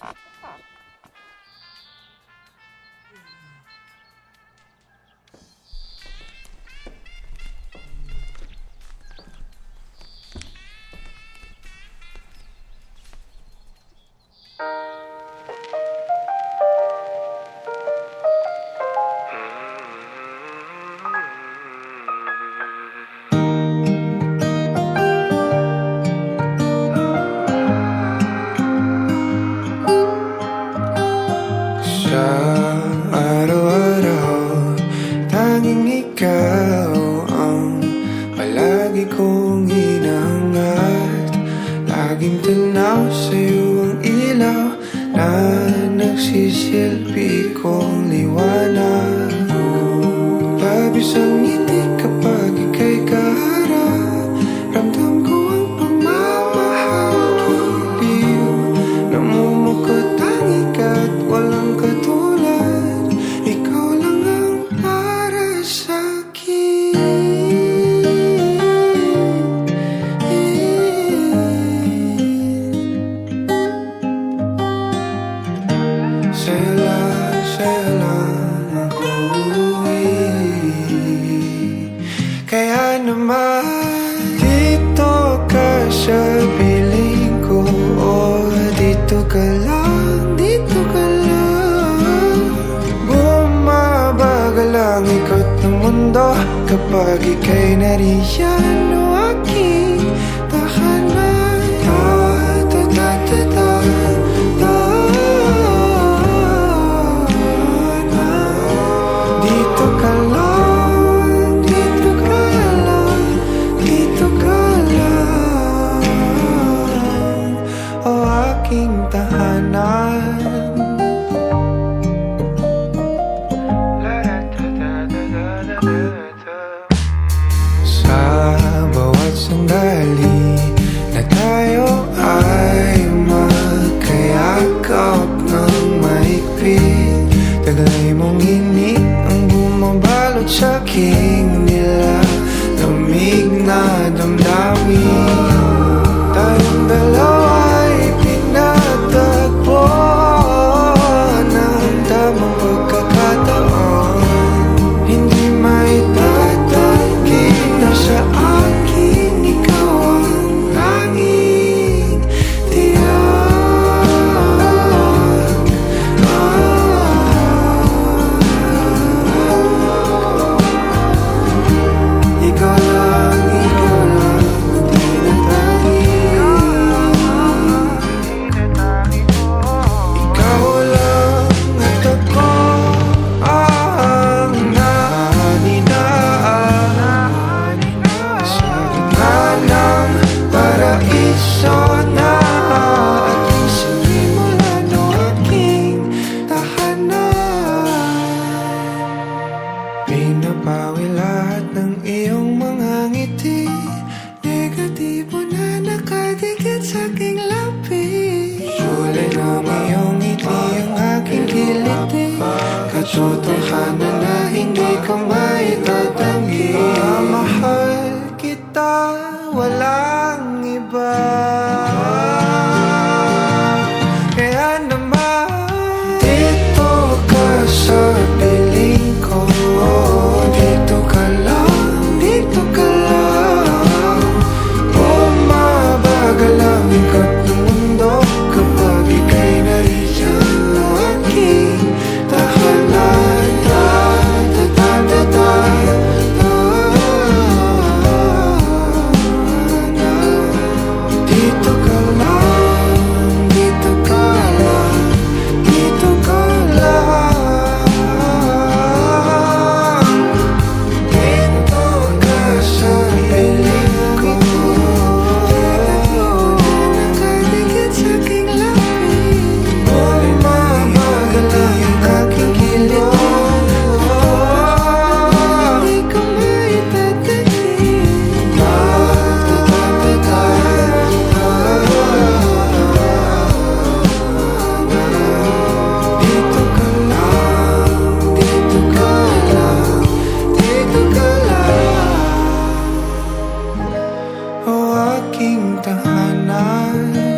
Ah. lagi kong hinangat Laging tanaw sa'yo ang ilaw Na nagsisilbi kong liwanag. Labis ang kailan ako uwi. Kaya naman dito ka sa piling ko. O oh, dito ka lang, dito ka lang. Bumabagal ang ikot ng mundo Kapag ika'y nariyan o aking tahanan. aking nilalamig na damdamin. Lord aking tahanan.